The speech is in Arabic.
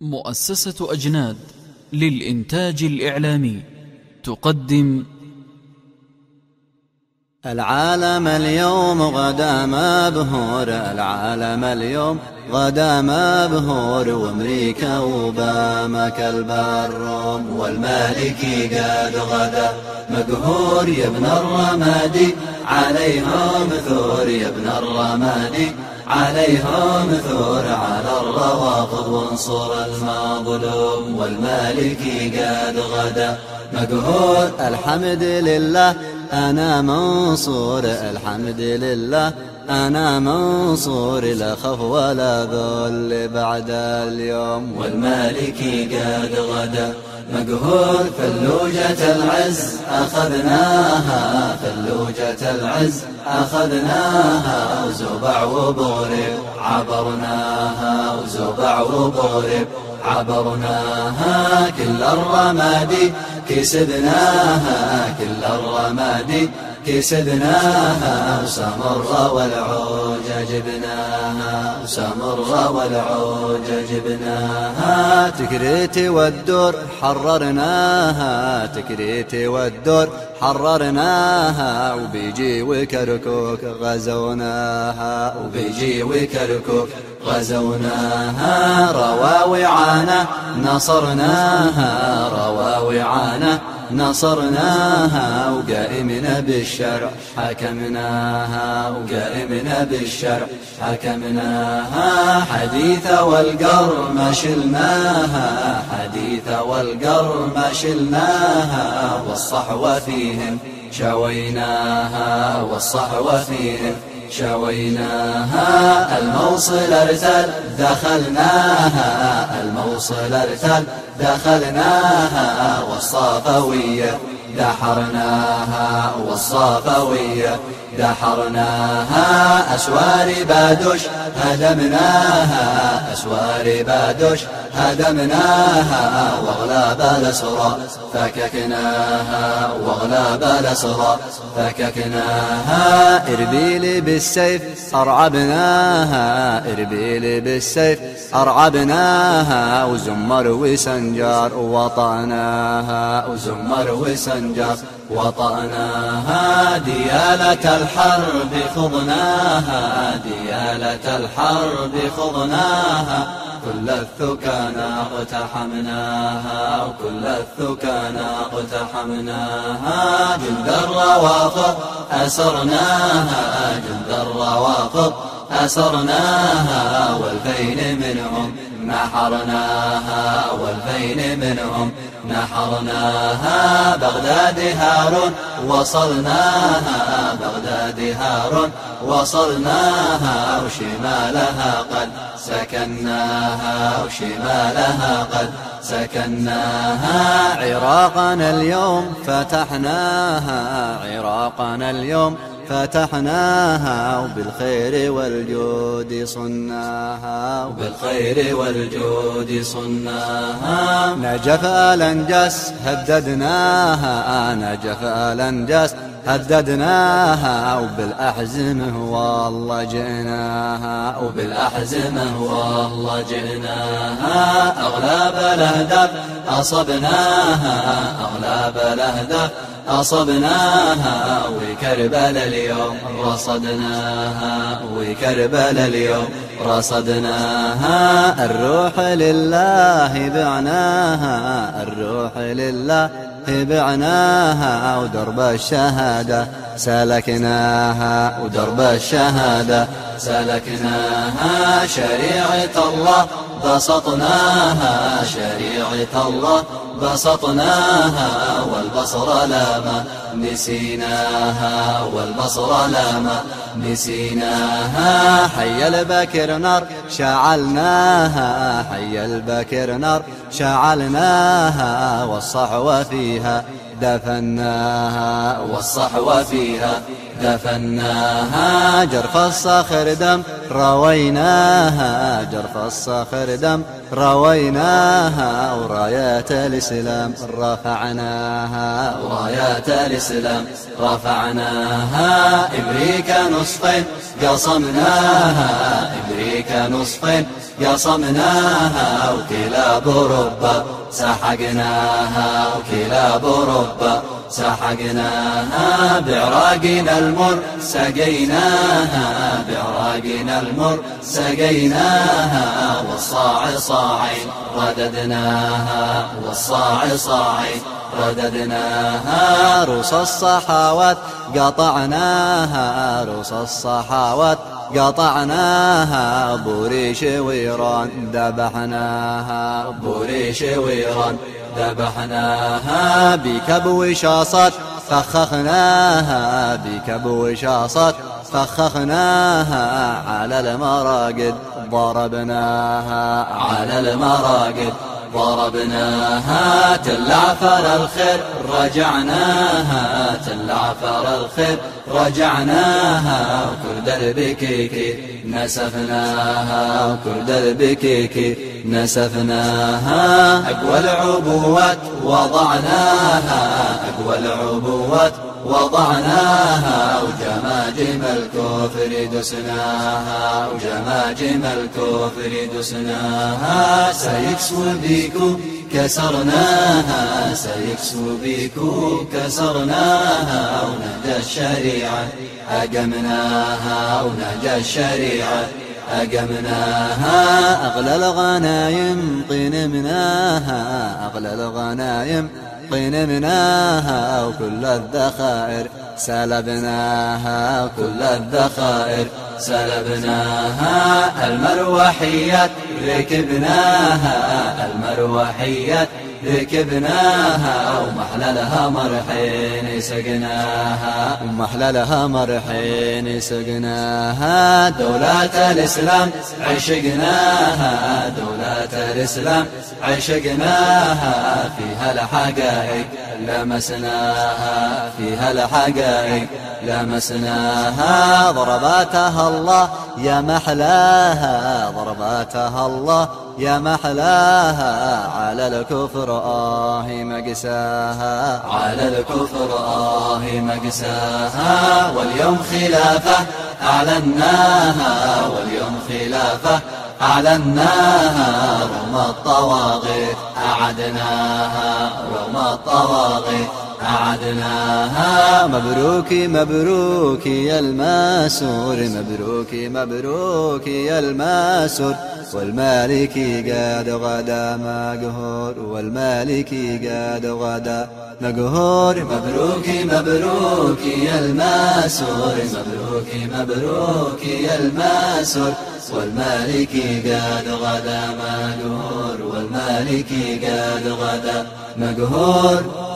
مؤسسة أجناد للإنتاج الإعلامي. تقدم العالم اليوم غدا مبهور العالم اليوم غدا مبهور وأمريكا وباما كالبروم والمالكي قد غدا. مقهور يا ابن الرمادي عليهم ثور يا ابن الرمادي. عليهم ثور على الروافض وانصر المظلوم والمالكي قد غدا. مقهور الحمد لله أنا منصور الحمد لله. أنا منصور لا خف ولا ذل بعد اليوم. والمالكي قد غدا. مقهور فلوجة العز أخذناها. فلوجة العز أخذناها. وزبع وبغرب عبرناها. وزبع وبغرب عبرناها. كل الرمادي كسبناها كل الرمادي. كسبناها وسمر والعوج جبناها وسمر والعوج جبناها. تكريتي والدور حررناها تكريتي والدور حررناها وبيجي وكركوك غزوناها وبيجي وكركوك غزوناها. رواوي عانا نصرناها رواوي عانا نصرناها وقائمنا بالشرع حكمناها وقائمنا بالشرع حكمناها حديثة والقر ما شلناها حديثة والقر ما شلناها. والصحوة فيهم شويناها والصحوة فيهم شويناها الموصل ارتل دخلناها الموصل ارتل دخلناها والصافوية دحرناها والصافوية دحرناها أسوار بادش هدمناها أسوار بادش هدمناها واغلاب الأسرى فككناها واغلاب الأسرى فككناها إربيل بالسيف أرعبناها إربيل بالسيف أرعبناها وزمر وسنجار وطأناها وزمر وسنجار. وطأناها ديالة الحرب خضناها ديالة الحرب خضناها كل الثكانا اقتحمناها وكل الثكانا اقتحمناها. جند الروافض أسرناها. جند الروافض أسرناها والبين منهم نحرناها والبين منهم نحرناها. بغداد هارون وصلناها. بغداد هارون وصلناها وشمالها قد سكناها وشمالها قد سكناها عراقنا اليوم فتحناها عراقنا اليوم فتحناها وبالخير والجود صناها وبالخير والجود صناها. نجف الانجاس هددناها نجف الانجاس هددناها وبالأحزمة والله جئناها وبالأحزمة والله جئناها. أغلب الأهداف أصبناها أغلب الأهداف أصبناها. وكربل اليوم رصدناها وكربل اليوم رصدناها. الروح لله بعناها الروح لله بعناها ودرب الشهادة سلكناها ودرب الشهادة سلكناها شريعة الله بسطناها شريعة الله. بسطناها والبصر لاما نسيناها والبصر لاما نسيناها. حي البكر نار شعلناها حي البكر نار شعلناها والصحوة فيها دفناها والصحوة فيها دفناها. جرف الصخر دم رويناها جرف الصخر دم رويناها ورايات الإسلام رفعناها ورايات الإسلام رفعناها إمريكا نصفين قصمناها. أمريكا نصفين قصمناها. وكلاب أوروبا سحقناها. وكلاب أوروبا سحقناها بعراقنا المر سقيناها بعراقنا المر سقيناها والصاع صاعين رددناها والصاع صاعين رددناها. روس الصحاوات قطعناها روس الصحاوات قطعناها. بوريش ويران ذبحناها بوريش ويران ذبحناها بكبو شاصت فخخناها بكبو شاصت فخخناها على المراقد ضربناها على المراقد. ضربناها تلعفر الخير رجعناها تلعفر الخير رجعناها وكل درب كيكي نسفناها وكل درب كيكي نسفناها. أقوى العبوات وضعناها أقوى العبوات وضعناها وجماجم الكفر دسناها وجماجم الكفر دسناها. سايكس بيكو كسرناها. سايكس بيكو كسرناها. ونهج الشريعة أقمناها. ونهج الشريعة أقمناها. أغلى الغنايم قنمناها أغلى الغنايم قنمناها وكل الذخائر سلبناها كل الذخائر سلبناها المروحيات ركبناها المروحيات ركبناها ومحللها مرحين سقناها. ومحللها مرحين سقناها. دولة الإسلام عشقناها دولة الإسلام عشقناها. فيها الحقائق لمسناها فيها الحقائق لمسناها ضرباتها الله يا محلاها. ضرباتها الله يا محلاها على الكفر آه مقساها على الكفر آه مقساها واليوم خلافة أعلناها واليوم خلافة أعلناها رغم الطواغيت أعدناها. رغم الطواغيت أعدناها مبروك مبروك يا الماسور. مبروك مبروك يا الماسور. والمالكي قد غدا مقهور. والمالكي قد غدا مقهور. مبروك مبروك يا الماسور. مبروك مبروك يا الماسور. والمالك قاد غدا مقهور. والمالك قاد غدا مقهور.